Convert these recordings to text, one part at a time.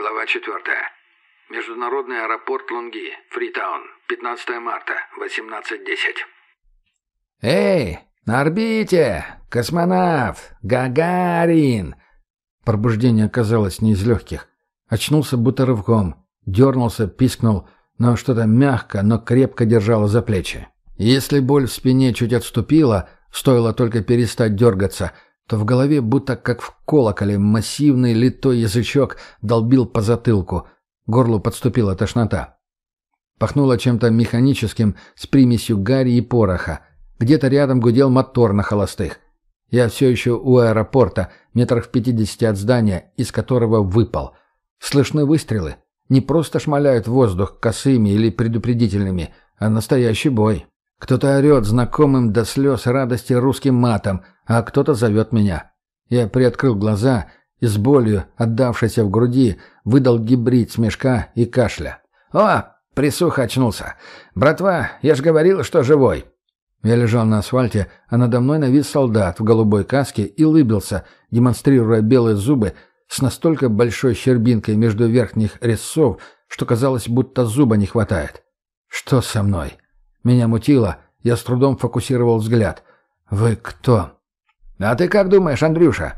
Глава 4. Международный аэропорт Лунги, Фритаун, 15 марта, 18.10. «Эй, на орбите! Космонавт! Гагарин!» Пробуждение оказалось не из легких. Очнулся будто рывком. Дернулся, пискнул, но что-то мягко, но крепко держало за плечи. Если боль в спине чуть отступила, стоило только перестать дергаться, то в голове будто как в колоколе массивный литой язычок долбил по затылку. Горлу подступила тошнота. Пахнуло чем-то механическим с примесью гари и пороха. Где-то рядом гудел мотор на холостых. Я все еще у аэропорта, метрах в пятидесяти от здания, из которого выпал. Слышны выстрелы. Не просто шмаляют воздух косыми или предупредительными, а настоящий бой. Кто-то орет знакомым до слез радости русским матом, а кто-то зовет меня. Я приоткрыл глаза и с болью, отдавшейся в груди, выдал гибрид смешка и кашля. «О, присух очнулся! Братва, я ж говорил, что живой!» Я лежал на асфальте, а надо мной навис солдат в голубой каске и улыбился, демонстрируя белые зубы с настолько большой щербинкой между верхних резцов, что казалось, будто зуба не хватает. «Что со мной?» Меня мутило, я с трудом фокусировал взгляд. «Вы кто?» «А ты как думаешь, Андрюша?»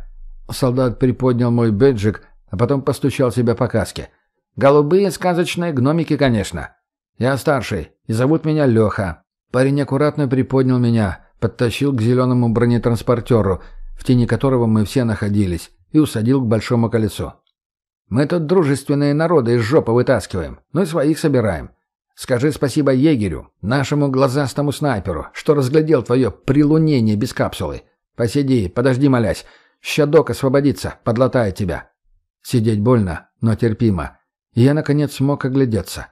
Солдат приподнял мой бэджик, а потом постучал себя по каске. «Голубые сказочные гномики, конечно. Я старший, и зовут меня Леха. Парень аккуратно приподнял меня, подтащил к зеленому бронетранспортеру, в тени которого мы все находились, и усадил к большому колесу. «Мы тут дружественные народы из жопы вытаскиваем, ну и своих собираем. Скажи спасибо егерю, нашему глазастому снайперу, что разглядел твое прилунение без капсулы. Посиди, подожди, молясь. Щадок освободится, подлатает тебя». Сидеть больно, но терпимо. И я, наконец, смог оглядеться.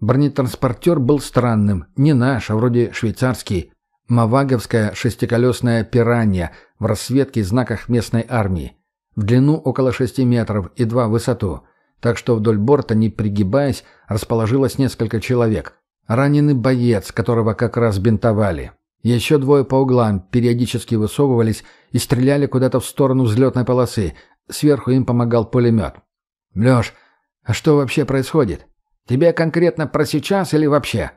Бронетранспортер был странным, не наш, а вроде швейцарский. Маваговская шестиколесная пиранья в расцветке и знаках местной армии. В длину около шести метров и два в высоту. Так что вдоль борта, не пригибаясь, расположилось несколько человек. Раненый боец, которого как раз бинтовали. Еще двое по углам периодически высовывались и стреляли куда-то в сторону взлетной полосы. Сверху им помогал пулемет. «Леш, а что вообще происходит?» Тебе конкретно про сейчас или вообще?»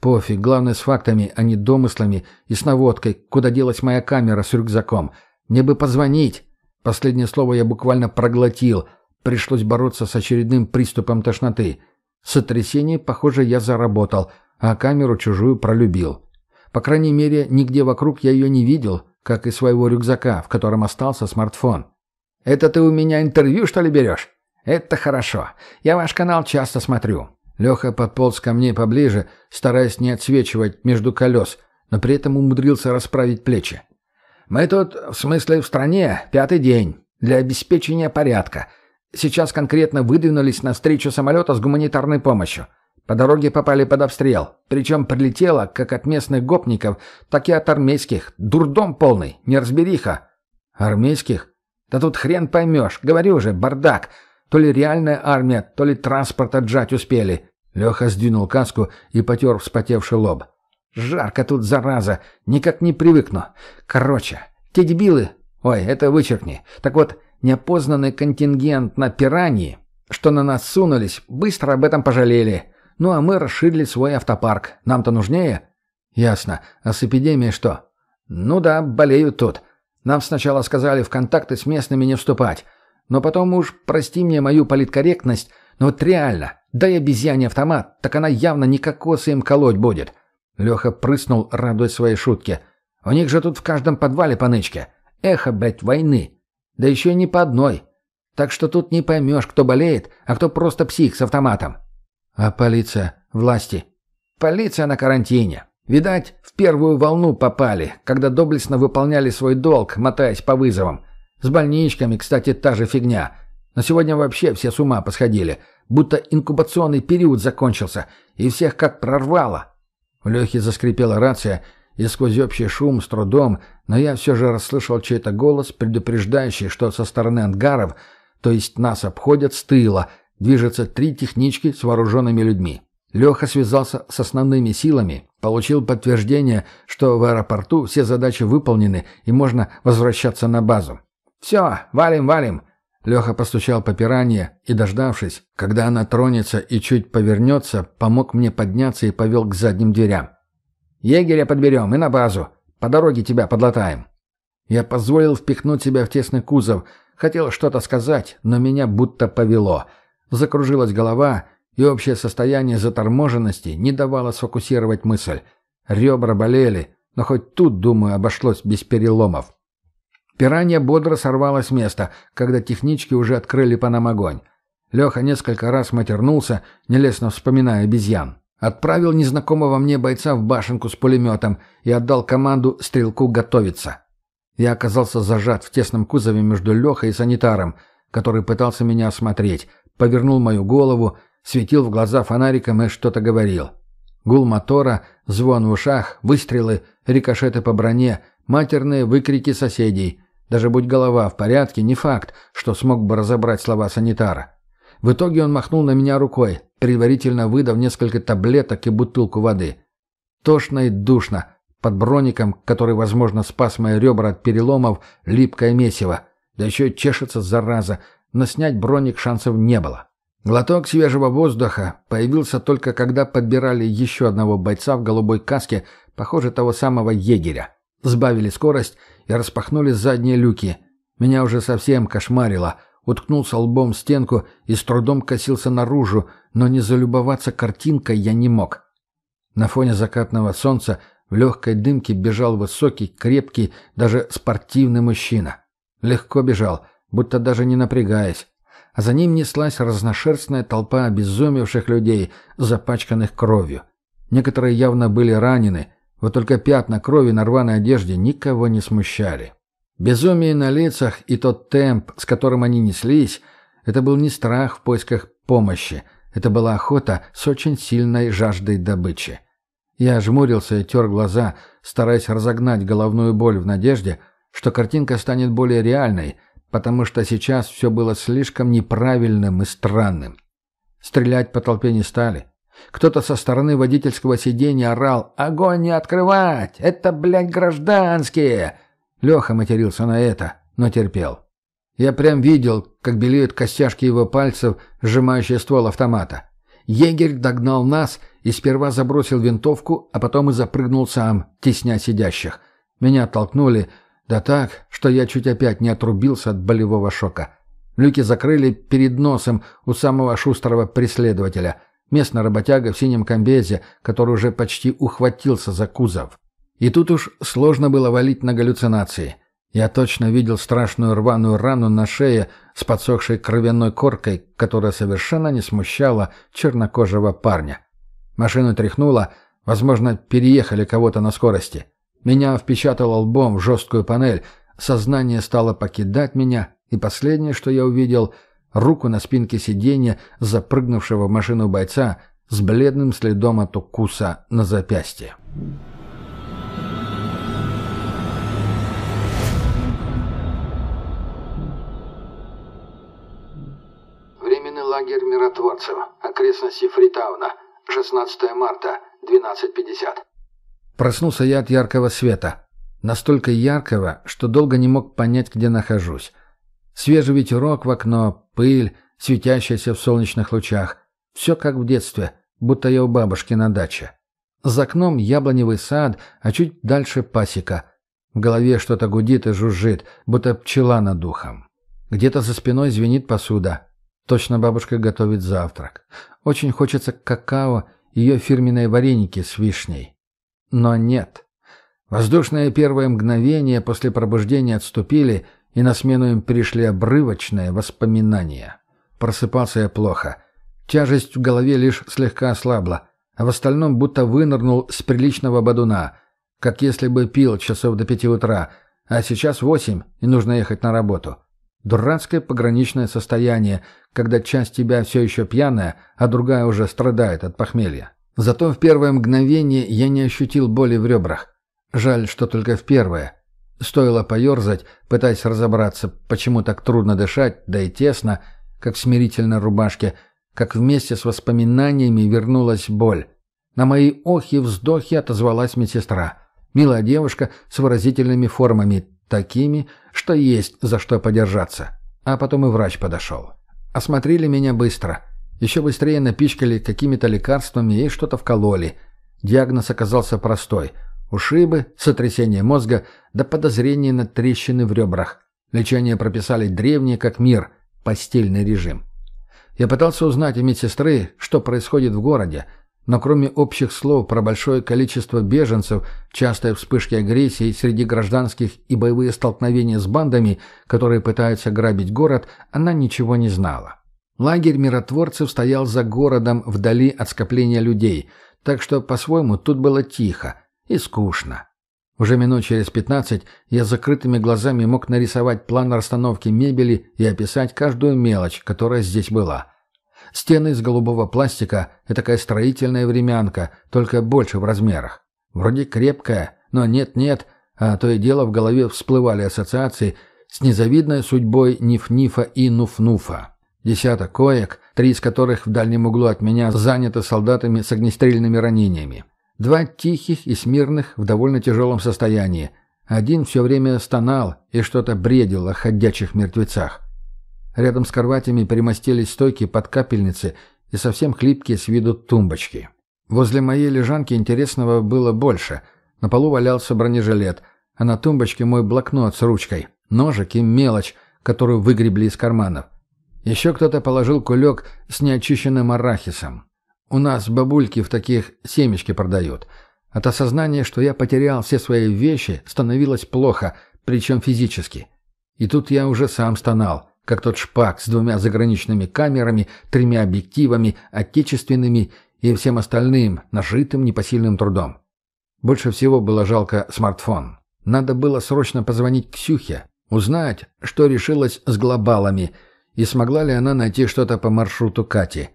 «Пофиг, главное с фактами, а не домыслами и с наводкой, куда делась моя камера с рюкзаком. Мне бы позвонить». Последнее слово я буквально проглотил. Пришлось бороться с очередным приступом тошноты. Сотрясение, похоже, я заработал, а камеру чужую пролюбил. По крайней мере, нигде вокруг я ее не видел, как и своего рюкзака, в котором остался смартфон. «Это ты у меня интервью, что ли, берешь?» «Это хорошо. Я ваш канал часто смотрю». Леха подполз ко мне поближе, стараясь не отсвечивать между колес, но при этом умудрился расправить плечи. «Мы тут, в смысле в стране, пятый день. Для обеспечения порядка. Сейчас конкретно выдвинулись на встречу самолета с гуманитарной помощью. По дороге попали под обстрел. Причем прилетело как от местных гопников, так и от армейских. Дурдом полный, неразбериха». «Армейских? Да тут хрен поймешь. Говорю же, бардак. То ли реальная армия, то ли транспорт отжать успели. Леха сдвинул каску и потер вспотевший лоб. Жарко тут, зараза. Никак не привыкну. Короче, те дебилы... Ой, это вычеркни. Так вот, неопознанный контингент на пираньи, что на нас сунулись, быстро об этом пожалели. Ну а мы расширили свой автопарк. Нам-то нужнее? Ясно. А с эпидемией что? Ну да, болеют тут. Нам сначала сказали в контакты с местными не вступать. Но потом уж, прости мне мою политкорректность, но вот реально, дай обезьяне автомат, так она явно не кокосы им колоть будет». Леха прыснул, радуясь своей шутке. «У них же тут в каждом подвале по нычке. Эхо, блядь, войны. Да еще не по одной. Так что тут не поймешь, кто болеет, а кто просто псих с автоматом». «А полиция? Власти?» «Полиция на карантине. Видать, в первую волну попали, когда доблестно выполняли свой долг, мотаясь по вызовам. С больничками, кстати, та же фигня. Но сегодня вообще все с ума посходили. Будто инкубационный период закончился, и всех как прорвало. У Лехи заскрипела рация, и сквозь общий шум с трудом, но я все же расслышал чей-то голос, предупреждающий, что со стороны ангаров, то есть нас обходят с тыла, движется три технички с вооруженными людьми. Леха связался с основными силами, получил подтверждение, что в аэропорту все задачи выполнены и можно возвращаться на базу. «Все, валим, валим. Леха постучал по пиранье и, дождавшись, когда она тронется и чуть повернется, помог мне подняться и повел к задним дверям. «Егеря подберем и на базу. По дороге тебя подлатаем». Я позволил впихнуть себя в тесный кузов. Хотел что-то сказать, но меня будто повело. Закружилась голова, и общее состояние заторможенности не давало сфокусировать мысль. Ребра болели, но хоть тут, думаю, обошлось без переломов. Пиранья бодро сорвалась с места, когда технички уже открыли по нам огонь. Леха несколько раз матернулся, нелестно вспоминая обезьян. Отправил незнакомого мне бойца в башенку с пулеметом и отдал команду стрелку готовиться. Я оказался зажат в тесном кузове между Лехой и санитаром, который пытался меня осмотреть, повернул мою голову, светил в глаза фонариком и что-то говорил. Гул мотора, звон в ушах, выстрелы, рикошеты по броне, матерные выкрики соседей. Даже будь голова в порядке, не факт, что смог бы разобрать слова санитара. В итоге он махнул на меня рукой, предварительно выдав несколько таблеток и бутылку воды. Тошно и душно. Под броником, который, возможно, спас мои ребра от переломов, липкое месиво. Да еще чешется, зараза, но снять броник шансов не было. Глоток свежего воздуха появился только когда подбирали еще одного бойца в голубой каске, похоже, того самого егеря. Сбавили скорость и распахнули задние люки. Меня уже совсем кошмарило. Уткнулся лбом в стенку и с трудом косился наружу, но не залюбоваться картинкой я не мог. На фоне закатного солнца в легкой дымке бежал высокий, крепкий, даже спортивный мужчина. Легко бежал, будто даже не напрягаясь. А за ним неслась разношерстная толпа обезумевших людей, запачканных кровью. Некоторые явно были ранены, вот только пятна крови на рваной одежде никого не смущали. Безумие на лицах и тот темп, с которым они неслись, это был не страх в поисках помощи, это была охота с очень сильной жаждой добычи. Я жмурился и тер глаза, стараясь разогнать головную боль в надежде, что картинка станет более реальной, потому что сейчас все было слишком неправильным и странным. Стрелять по толпе не стали. Кто-то со стороны водительского сиденья орал «Огонь не открывать! Это, блядь, гражданские!» Леха матерился на это, но терпел. Я прям видел, как белеют костяшки его пальцев, сжимающие ствол автомата. Егерь догнал нас и сперва забросил винтовку, а потом и запрыгнул сам, тесня сидящих. Меня оттолкнули, да так, что я чуть опять не отрубился от болевого шока. Люки закрыли перед носом у самого шустрого преследователя. Местный работяга в синем комбезе, который уже почти ухватился за кузов. И тут уж сложно было валить на галлюцинации. Я точно видел страшную рваную рану на шее с подсохшей кровяной коркой, которая совершенно не смущала чернокожего парня. Машину тряхнуло, возможно, переехали кого-то на скорости. Меня впечатало лбом в жесткую панель, сознание стало покидать меня, и последнее, что я увидел — руку на спинке сиденья запрыгнувшего в машину бойца с бледным следом от укуса на запястье. Лагерь миротворцев. Окрестности Фритауна. 16 марта, 12.50. Проснулся я от яркого света. Настолько яркого, что долго не мог понять, где нахожусь. Свежий ветерок в окно, пыль, светящаяся в солнечных лучах. Все как в детстве, будто я у бабушки на даче. За окном яблоневый сад, а чуть дальше пасека. В голове что-то гудит и жужжит, будто пчела над духом. Где-то за спиной звенит посуда. Точно бабушка готовит завтрак. Очень хочется какао, ее фирменные вареники с вишней. Но нет. Воздушные первые мгновения после пробуждения отступили, и на смену им пришли обрывочные воспоминания. Просыпался я плохо. Тяжесть в голове лишь слегка ослабла, а в остальном будто вынырнул с приличного бодуна, как если бы пил часов до пяти утра, а сейчас восемь, и нужно ехать на работу. Дурацкое пограничное состояние, когда часть тебя все еще пьяная, а другая уже страдает от похмелья. Зато в первое мгновение я не ощутил боли в ребрах. Жаль, что только в первое. Стоило поерзать, пытаясь разобраться, почему так трудно дышать, да и тесно, как в смирительной рубашке, как вместе с воспоминаниями вернулась боль. На мои охи-вздохи отозвалась медсестра. Милая девушка с выразительными формами, такими, что есть за что подержаться. а потом и врач подошел. Осмотрели меня быстро. Еще быстрее напичкали какими-то лекарствами и что-то вкололи. Диагноз оказался простой. Ушибы, сотрясение мозга да подозрение на трещины в ребрах. Лечение прописали древнее как мир, постельный режим. Я пытался узнать у медсестры, что происходит в городе, но кроме общих слов про большое количество беженцев, частые вспышки агрессии среди гражданских и боевые столкновения с бандами, которые пытаются грабить город, она ничего не знала. Лагерь миротворцев стоял за городом вдали от скопления людей, так что, по-своему, тут было тихо и скучно. Уже минут через пятнадцать я закрытыми глазами мог нарисовать план расстановки мебели и описать каждую мелочь, которая здесь была – Стены из голубого пластика — это такая строительная времянка, только больше в размерах. Вроде крепкая, но нет-нет, а то и дело в голове всплывали ассоциации с незавидной судьбой Ниф-Нифа и Нуф-Нуфа. Десяток коек, три из которых в дальнем углу от меня заняты солдатами с огнестрельными ранениями. Два тихих и смирных в довольно тяжелом состоянии. Один все время стонал и что-то бредил о ходячих мертвецах. Рядом с кроватями примостились стойки под капельницы и совсем хлипкие с виду тумбочки. Возле моей лежанки интересного было больше. На полу валялся бронежилет, а на тумбочке мой блокнот с ручкой, ножик и мелочь, которую выгребли из карманов. Еще кто-то положил кулек с неочищенным арахисом. У нас бабульки в таких семечки продают. От осознания, что я потерял все свои вещи, становилось плохо, причем физически. И тут я уже сам стонал как тот шпак с двумя заграничными камерами, тремя объективами, отечественными и всем остальным, нажитым непосильным трудом. Больше всего было жалко смартфон. Надо было срочно позвонить Ксюхе, узнать, что решилось с глобалами, и смогла ли она найти что-то по маршруту Кати.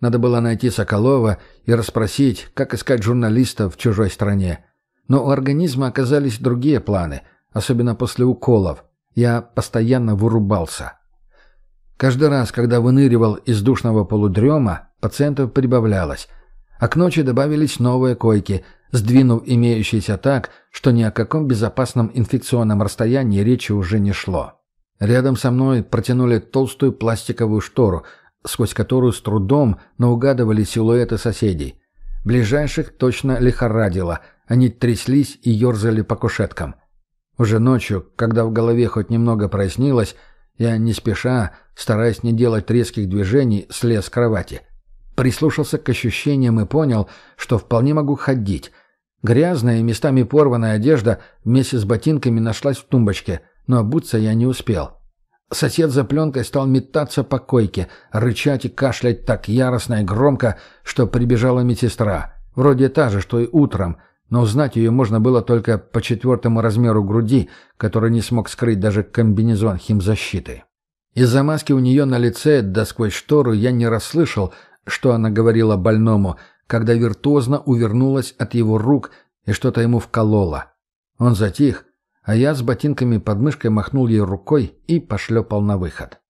Надо было найти Соколова и расспросить, как искать журналистов в чужой стране. Но у организма оказались другие планы, особенно после уколов. Я постоянно вырубался. Каждый раз, когда выныривал из душного полудрема, пациентов прибавлялось, а к ночи добавились новые койки, сдвинув имеющиеся так, что ни о каком безопасном инфекционном расстоянии речи уже не шло. Рядом со мной протянули толстую пластиковую штору, сквозь которую с трудом, но угадывали силуэты соседей. Ближайших точно лихорадило, они тряслись и ерзали по кушеткам. Уже ночью, когда в голове хоть немного прояснилось, я не спеша, стараясь не делать резких движений, слез с кровати. Прислушался к ощущениям и понял, что вполне могу ходить. Грязная и местами порванная одежда вместе с ботинками нашлась в тумбочке, но обуться я не успел. Сосед за пленкой стал метаться по койке, рычать и кашлять так яростно и громко, что прибежала медсестра. Вроде та же, что и утром, но узнать ее можно было только по четвертому размеру груди, который не смог скрыть даже комбинезон химзащиты. Из-за маски у нее на лице, да сквозь штору, я не расслышал, что она говорила больному, когда виртуозно увернулась от его рук и что-то ему вколола. Он затих, а я с ботинками под мышкой махнул ей рукой и пошлепал на выход.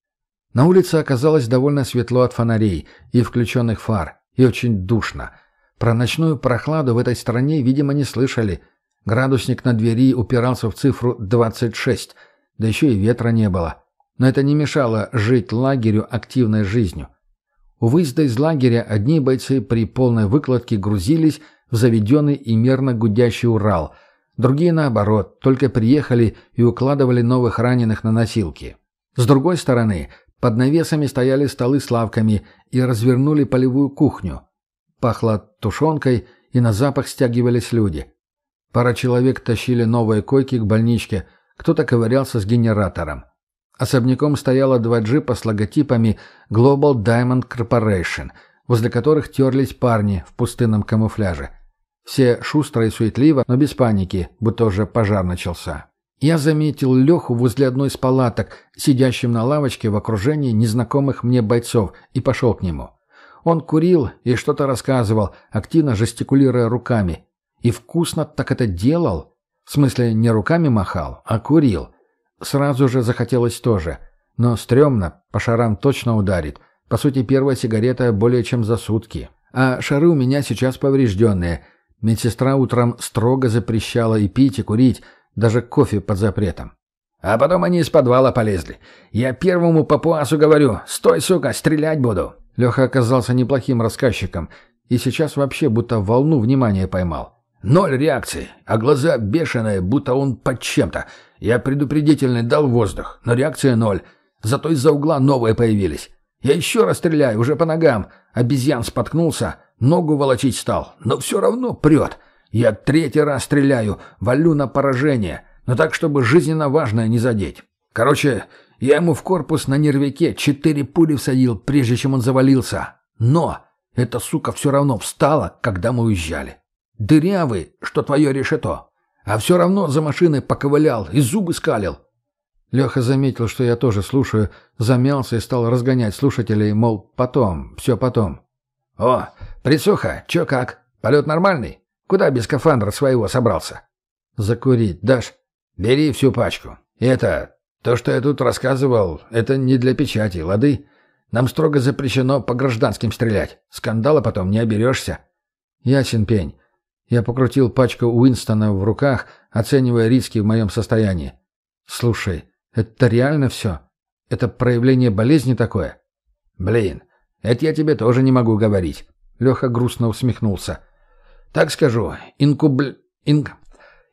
На улице оказалось довольно светло от фонарей и включенных фар, и очень душно. Про ночную прохладу в этой стране, видимо, не слышали. Градусник на двери упирался в цифру 26, да еще и ветра не было но это не мешало жить лагерю активной жизнью. У выезда из лагеря одни бойцы при полной выкладке грузились в заведенный и мерно гудящий Урал, другие, наоборот, только приехали и укладывали новых раненых на носилки. С другой стороны, под навесами стояли столы с лавками и развернули полевую кухню. Пахло тушенкой, и на запах стягивались люди. Пара человек тащили новые койки к больничке, кто-то ковырялся с генератором. Особняком стояло два джипа с логотипами Global Diamond Corporation, возле которых терлись парни в пустынном камуфляже. Все шустро и суетливо, но без паники, будто уже пожар начался. Я заметил Леху возле одной из палаток, сидящим на лавочке в окружении незнакомых мне бойцов, и пошел к нему. Он курил и что-то рассказывал, активно жестикулируя руками. И вкусно так это делал. В смысле, не руками махал, а курил. Сразу же захотелось тоже. Но стрёмно, по шарам точно ударит. По сути, первая сигарета более чем за сутки. А шары у меня сейчас поврежденные. Медсестра утром строго запрещала и пить, и курить, даже кофе под запретом. А потом они из подвала полезли. Я первому папуасу говорю, стой, сука, стрелять буду. Леха оказался неплохим рассказчиком и сейчас вообще будто волну внимания поймал. Ноль реакции, а глаза бешеные, будто он под чем-то. Я предупредительный дал воздух, но реакция ноль. Зато из-за угла новые появились. Я еще раз стреляю, уже по ногам. Обезьян споткнулся, ногу волочить стал, но все равно прет. Я третий раз стреляю, валю на поражение, но так, чтобы жизненно важное не задеть. Короче, я ему в корпус на нервике четыре пули всадил, прежде чем он завалился. Но эта сука все равно встала, когда мы уезжали. Дырявый, что твое решето. А все равно за машиной поковылял и зубы скалил. Леха заметил, что я тоже слушаю, замялся и стал разгонять слушателей, мол, потом, все потом. «О, присуха, че как? Полет нормальный? Куда без скафандра своего собрался?» «Закурить дашь?» «Бери всю пачку. Это, то, что я тут рассказывал, это не для печати, лады? Нам строго запрещено по гражданским стрелять. Скандала потом не оберешься». «Ясен пень». Я покрутил пачку Уинстона в руках, оценивая риски в моем состоянии. «Слушай, это реально все? Это проявление болезни такое? Блин, это я тебе тоже не могу говорить. Леха грустно усмехнулся. Так скажу, инкубл... Инк...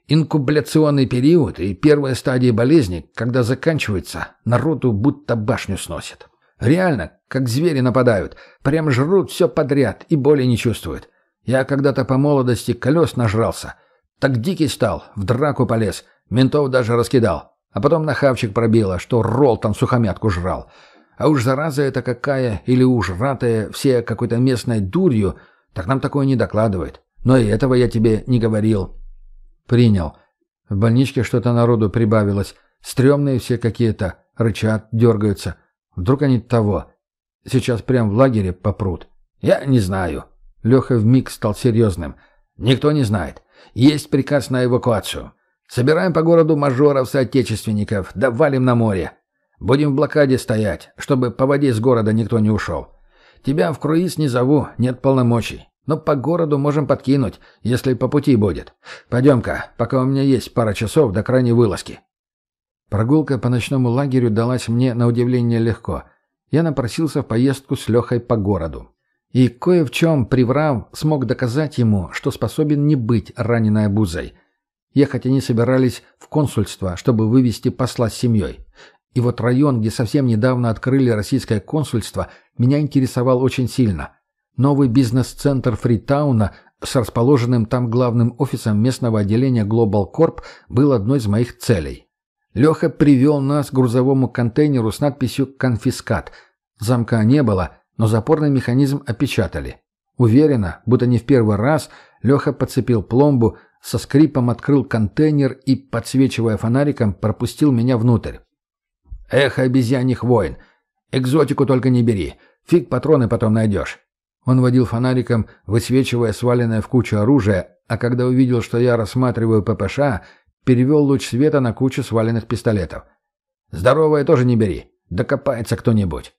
инкубляционный период и первая стадия болезни, когда заканчивается, народу будто башню сносит. Реально, как звери нападают, прям жрут все подряд и боли не чувствуют. Я когда-то по молодости колес нажрался. Так дикий стал, в драку полез, ментов даже раскидал. А потом на хавчик пробило, что Ролл там сухомятку жрал. А уж зараза это какая, или уж ратая все какой-то местной дурью, так нам такое не докладывает. Но и этого я тебе не говорил. Принял. В больничке что-то народу прибавилось. Стремные все какие-то, рычат, дергаются. Вдруг они того. Сейчас прям в лагере попрут. Я не знаю. Леха вмиг стал серьезным. Никто не знает. Есть приказ на эвакуацию. Собираем по городу мажоров-соотечественников, да валим на море. Будем в блокаде стоять, чтобы по воде с города никто не ушел. Тебя в круиз не зову, нет полномочий. Но по городу можем подкинуть, если по пути будет. Пойдем-ка, пока у меня есть пара часов до крайней вылазки». Прогулка по ночному лагерю далась мне на удивление легко. Я напросился в поездку с Лехой по городу. И кое в чем, приврав, смог доказать ему, что способен не быть раненой обузой – Ехать они собирались в консульство, чтобы вывести посла с семьей. И вот район, где совсем недавно открыли российское консульство, меня интересовал очень сильно. Новый бизнес-центр Фритауна с расположенным там главным офисом местного отделения Global Corp был одной из моих целей. Леха привел нас к грузовому контейнеру с надписью «Конфискат». Замка не было, но запорный механизм опечатали. Уверенно, будто не в первый раз, Леха подцепил пломбу, со скрипом открыл контейнер и, подсвечивая фонариком, пропустил меня внутрь. «Эх, обезьяньих войн! Экзотику только не бери, фиг патроны потом найдешь». Он водил фонариком, высвечивая сваленное в кучу оружие, а когда увидел, что я рассматриваю ППШ, перевел луч света на кучу сваленных пистолетов. «Здоровое тоже не бери, докопается кто-нибудь».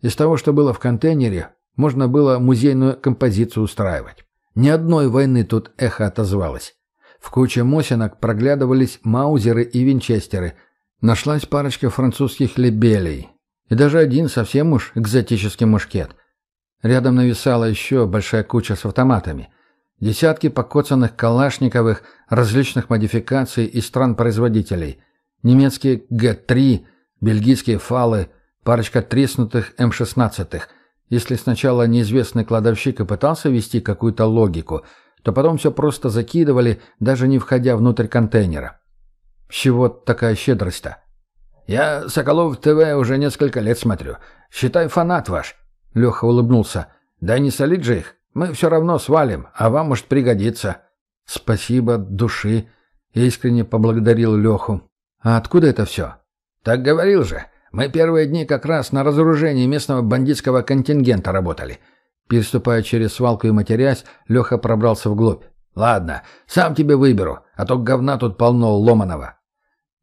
Из того, что было в контейнере, можно было музейную композицию устраивать. Ни одной войны тут эхо отозвалось. В куче мосинок проглядывались маузеры и винчестеры. Нашлась парочка французских лебелей. И даже один совсем уж экзотический мушкет. Рядом нависала еще большая куча с автоматами. Десятки покоцанных калашниковых различных модификаций и стран-производителей. Немецкие Г-3, бельгийские фалы, парочка треснутых М-16, если сначала неизвестный кладовщик и пытался вести какую-то логику, то потом все просто закидывали, даже не входя внутрь контейнера. С чего такая щедрость-то? «Я Соколов ТВ уже несколько лет смотрю. Считай, фанат ваш». Леха улыбнулся. «Да не солить же их. Мы все равно свалим, а вам может пригодиться». «Спасибо, души». Я искренне поблагодарил Леху. «А откуда это все?» «Так говорил же. Мы первые дни как раз на разоружении местного бандитского контингента работали. Переступая через свалку и матерясь, Леха пробрался вглубь. «Ладно, сам тебе выберу, а то говна тут полно ломаного».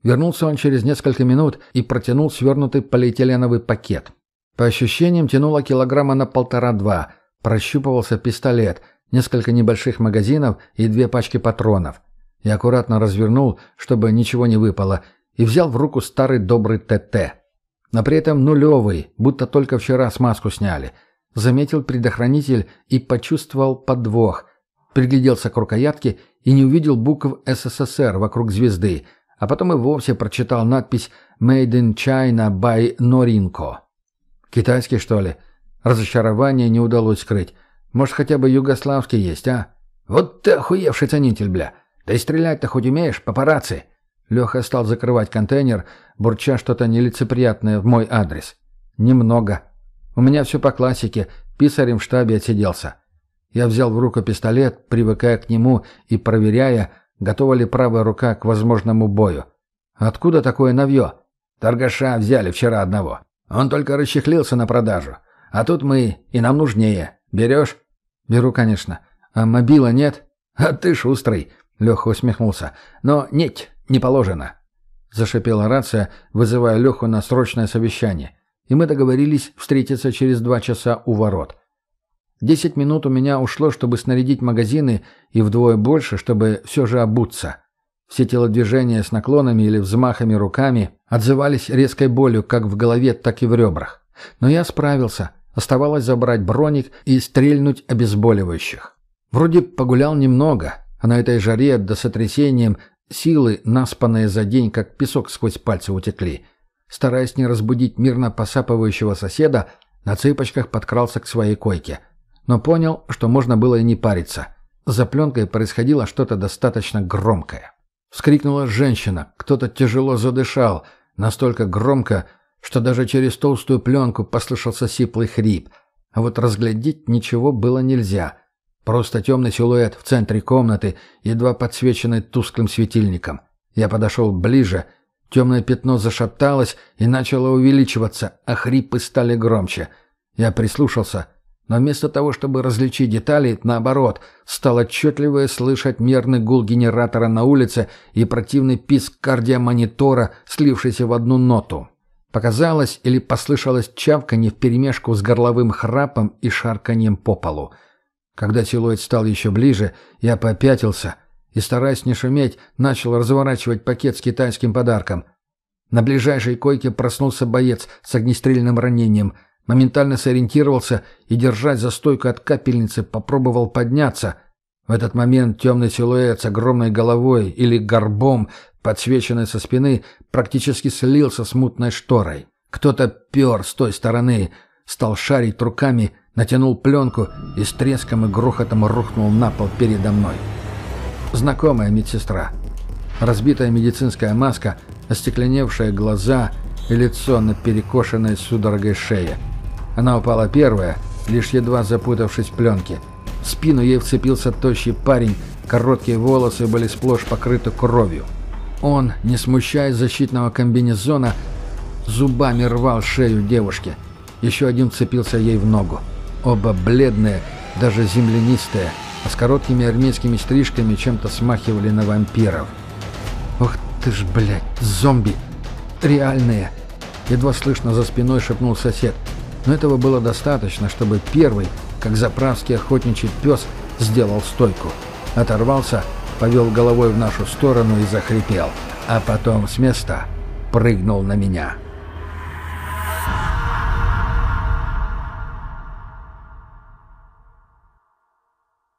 Вернулся он через несколько минут и протянул свернутый полиэтиленовый пакет. По ощущениям тянуло килограмма на полтора-два. Прощупывался пистолет, несколько небольших магазинов и две пачки патронов. Я аккуратно развернул, чтобы ничего не выпало, и взял в руку старый добрый ТТ. Но при этом нулевый, будто только вчера смазку сняли. Заметил предохранитель и почувствовал подвох. Пригляделся к рукоятке и не увидел букв СССР вокруг звезды, а потом и вовсе прочитал надпись «Made in China by Norinco». Китайский, что ли? Разочарование не удалось скрыть. Может, хотя бы югославский есть, а? Вот ты охуевший ценитель, бля. Да и стрелять-то хоть умеешь, папарацци. Леха стал закрывать контейнер, бурча что-то нелицеприятное в мой адрес. Немного. У меня все по классике, писарем в штабе отсиделся. Я взял в руку пистолет, привыкая к нему и проверяя, готова ли правая рука к возможному бою. Откуда такое навье? Торгаша взяли вчера одного. Он только расчехлился на продажу. А тут мы, и нам нужнее. Берешь? Беру, конечно. А мобила нет? А ты шустрый. Леха усмехнулся. Но нет, не положено. Зашипела рация, вызывая Леху на срочное совещание. И мы договорились встретиться через два часа у ворот. Десять минут у меня ушло, чтобы снарядить магазины, и вдвое больше, чтобы все же обуться. Все телодвижения с наклонами или взмахами руками отзывались резкой болью как в голове, так и в ребрах. Но я справился. Оставалось забрать броник и стрельнуть обезболивающих. Вроде погулял немного, а на этой жаре до сотрясением силы, наспанные за день, как песок сквозь пальцы утекли. Стараясь не разбудить мирно посапывающего соседа, на цыпочках подкрался к своей койке. Но понял, что можно было и не париться. За пленкой происходило что-то достаточно громкое. Вскрикнула женщина, кто-то тяжело задышал, настолько громко, что даже через толстую пленку послышался сиплый хрип. А вот разглядеть ничего было нельзя. Просто темный силуэт в центре комнаты, едва подсвеченный тусклым светильником. Я подошел ближе. Темное пятно зашаталось и начало увеличиваться, а хрипы стали громче. Я прислушался, но вместо того, чтобы различить детали, наоборот, стал отчетливо слышать мерный гул генератора на улице и противный писк кардиомонитора, слившийся в одну ноту. Показалось или послышалось чавканье вперемешку с горловым храпом и шарканьем по полу. Когда силуэт стал еще ближе, я попятился и, стараясь не шуметь, начал разворачивать пакет с китайским подарком. На ближайшей койке проснулся боец с огнестрельным ранением, моментально сориентировался и, держась за стойку от капельницы, попробовал подняться. В этот момент темный силуэт с огромной головой или горбом подсвеченный со спины, практически слился с мутной шторой. Кто-то пер с той стороны, стал шарить руками, натянул пленку и с треском и грохотом рухнул на пол передо мной. Знакомая медсестра. Разбитая медицинская маска, остекленевшие глаза и лицо на перекошенной судорогой шее. Она упала первая, лишь едва запутавшись в пленке. В спину ей вцепился тощий парень, короткие волосы были сплошь покрыты кровью. Он, не смущаясь защитного комбинезона, зубами рвал шею девушки. Еще один цепился ей в ногу. Оба бледные, даже землянистые, а с короткими армейскими стрижками чем-то смахивали на вампиров. «Ух ты ж, блядь, зомби! Реальные!» Едва слышно за спиной шепнул сосед. Но этого было достаточно, чтобы первый, как заправский охотничий пес, сделал стойку. Оторвался повел головой в нашу сторону и захрипел, а потом с места прыгнул на меня.